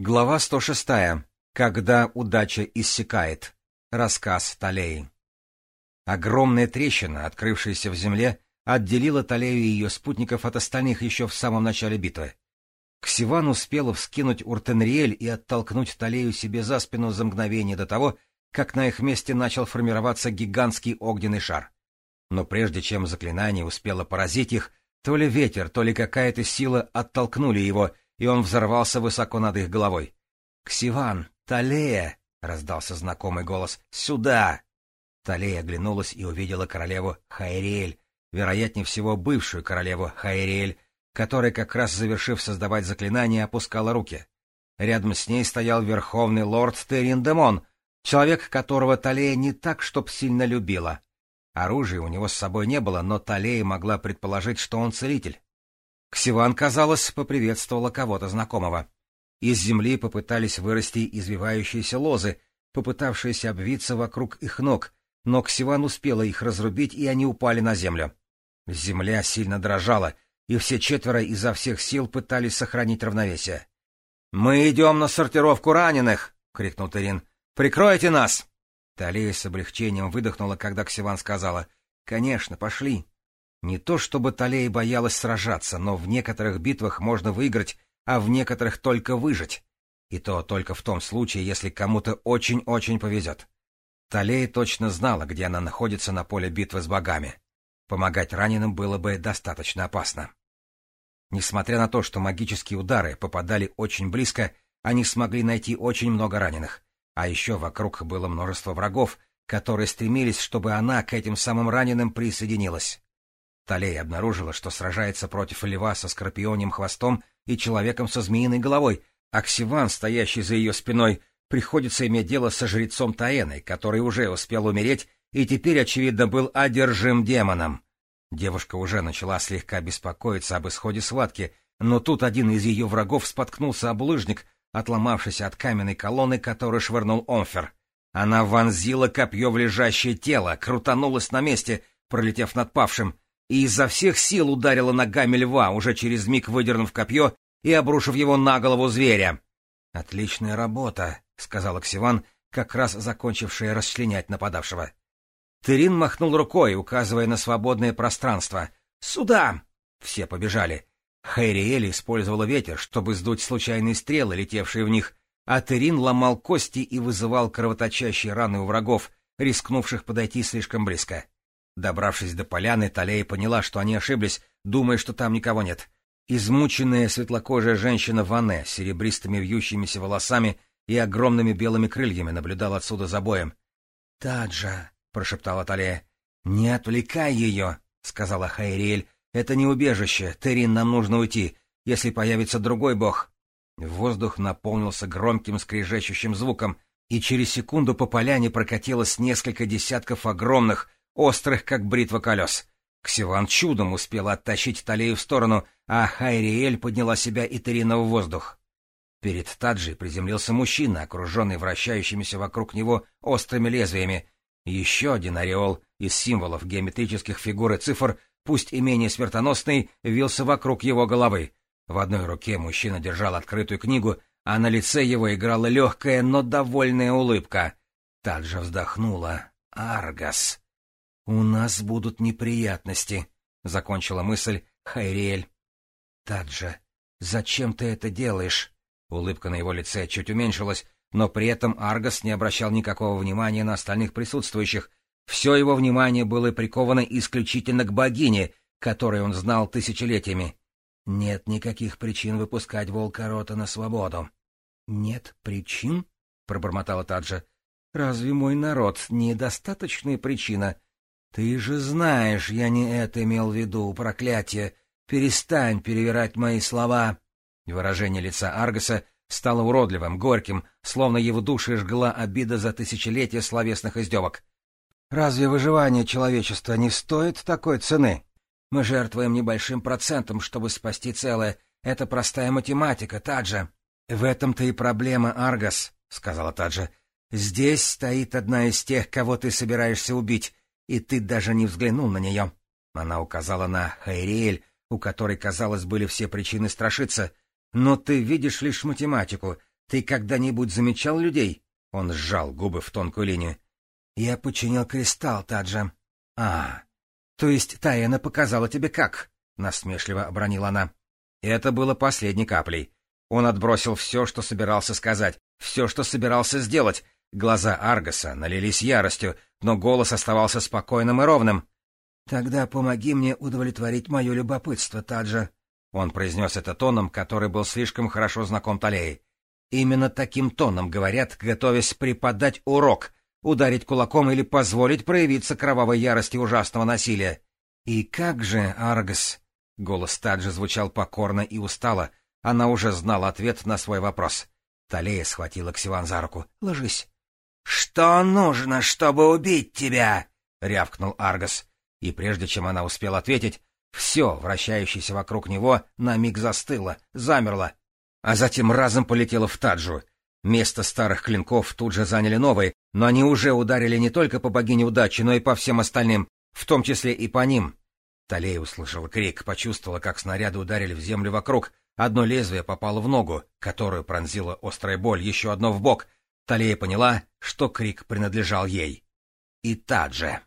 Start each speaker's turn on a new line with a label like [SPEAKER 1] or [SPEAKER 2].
[SPEAKER 1] Глава 106. Когда удача иссякает. Рассказ Талеи. Огромная трещина, открывшаяся в земле, отделила Талею и ее спутников от остальных еще в самом начале битвы. Ксиван успела вскинуть Уртенриэль и оттолкнуть Талею себе за спину за мгновение до того, как на их месте начал формироваться гигантский огненный шар. Но прежде чем заклинание успело поразить их, то ли ветер, то ли какая-то сила оттолкнули его — и он взорвался высоко над их головой. «Ксиван! Талея!» — раздался знакомый голос. «Сюда!» Талея оглянулась и увидела королеву Хайриэль, вероятнее всего бывшую королеву Хайриэль, которая, как раз завершив создавать заклинание, опускала руки. Рядом с ней стоял верховный лорд Териндемон, человек, которого Талея не так, чтоб сильно любила. Оружия у него с собой не было, но Талея могла предположить, что он целитель. Ксиван, казалось, поприветствовала кого-то знакомого. Из земли попытались вырасти извивающиеся лозы, попытавшиеся обвиться вокруг их ног, но Ксиван успела их разрубить, и они упали на землю. Земля сильно дрожала, и все четверо изо всех сил пытались сохранить равновесие. — Мы идем на сортировку раненых! — крикнул Терин. — Прикройте нас! Талия с облегчением выдохнула, когда Ксиван сказала. — Конечно, пошли. Не то чтобы Толей боялась сражаться, но в некоторых битвах можно выиграть, а в некоторых только выжить. И то только в том случае, если кому-то очень-очень повезет. Толей точно знала, где она находится на поле битвы с богами. Помогать раненым было бы достаточно опасно. Несмотря на то, что магические удары попадали очень близко, они смогли найти очень много раненых. А еще вокруг было множество врагов, которые стремились, чтобы она к этим самым раненым присоединилась. Толей обнаружила, что сражается против льва со скорпионим хвостом и человеком со змеиной головой, а Ксиван, стоящий за ее спиной, приходится иметь дело со жрецом Таэной, который уже успел умереть и теперь, очевидно, был одержим демоном. Девушка уже начала слегка беспокоиться об исходе схватки, но тут один из ее врагов споткнулся об лыжник, отломавшийся от каменной колонны, которую швырнул Омфер. Она вонзила копье в лежащее тело, крутанулась на месте, пролетев над павшим и изо всех сил ударила ногами льва, уже через миг выдернув копье и обрушив его на голову зверя. — Отличная работа, — сказал Ксиван, как раз закончившая расчленять нападавшего. Терин махнул рукой, указывая на свободное пространство. «Сюда!» Все побежали. Хайриэль использовала ветер, чтобы сдуть случайные стрелы, летевшие в них, а Терин ломал кости и вызывал кровоточащие раны у врагов, рискнувших подойти слишком близко. Добравшись до поляны, Талея поняла, что они ошиблись, думая, что там никого нет. Измученная светлокожая женщина ване, с серебристыми вьющимися волосами и огромными белыми крыльями наблюдала отсюда за боем. — Таджа, — прошептала Талея. — Не отвлекай ее, — сказала Хайриэль. — Это не убежище. Терин, нам нужно уйти, если появится другой бог. Воздух наполнился громким скрежещущим звуком, и через секунду по поляне прокатилось несколько десятков огромных — острых, как бритва колес. Ксиван чудом успел оттащить Талею в сторону, а Хайриэль подняла себя и Терина в воздух. Перед Таджи приземлился мужчина, окруженный вращающимися вокруг него острыми лезвиями. Еще один ореол из символов геометрических фигур и цифр, пусть и менее смертоносный, вился вокруг его головы. В одной руке мужчина держал открытую книгу, а на лице его играла легкая, но довольная улыбка. Таджа вздохнула. «Аргас!» «У нас будут неприятности», — закончила мысль Хайриэль. «Таджа, зачем ты это делаешь?» Улыбка на его лице чуть уменьшилась, но при этом Аргос не обращал никакого внимания на остальных присутствующих. Все его внимание было приковано исключительно к богине, которую он знал тысячелетиями. «Нет никаких причин выпускать волка Рота на свободу». «Нет причин?» — пробормотала Таджа. «Разве мой народ недостаточная причина?» Ты же знаешь, я не это имел в виду, проклятие. Перестань перевирать мои слова. Выражение лица Аргоса стало уродливым, горьким, словно его души жгла обида за тысячелетия словесных издевок. Разве выживание человечества не стоит такой цены? Мы жертвуем небольшим процентом, чтобы спасти целое. Это простая математика, Таджа. В этом-то и проблема, Аргос сказала Таджа. Здесь стоит одна из тех, кого ты собираешься убить и ты даже не взглянул на нее. Она указала на Хайриэль, у которой, казалось, были все причины страшиться. Но ты видишь лишь математику. Ты когда-нибудь замечал людей? Он сжал губы в тонкую линию. Я починил кристалл, Таджа. А, то есть Таэна показала тебе как? Насмешливо обронила она. Это было последней каплей. Он отбросил все, что собирался сказать, все, что собирался сделать, Глаза Аргаса налились яростью, но голос оставался спокойным и ровным. «Тогда помоги мне удовлетворить мое любопытство, Таджа». Он произнес это тоном, который был слишком хорошо знаком Талеи. Именно таким тоном говорят, готовясь преподать урок, ударить кулаком или позволить проявиться кровавой ярости ужасного насилия. «И как же, Аргас?» Голос Таджа звучал покорно и устало. Она уже знала ответ на свой вопрос. Талея схватила Ксиван за руку. «Ложись». «Что нужно, чтобы убить тебя?» — рявкнул Аргос. И прежде чем она успела ответить, все, вращающееся вокруг него, на миг застыло, замерло, а затем разом полетело в Таджу. Место старых клинков тут же заняли новые, но они уже ударили не только по богине удачи, но и по всем остальным, в том числе и по ним. Талея услышала крик, почувствовала, как снаряды ударили в землю вокруг. Одно лезвие попало в ногу, которую пронзила острая боль, еще одно в бок — Талия поняла, что крик принадлежал ей. И Тадже.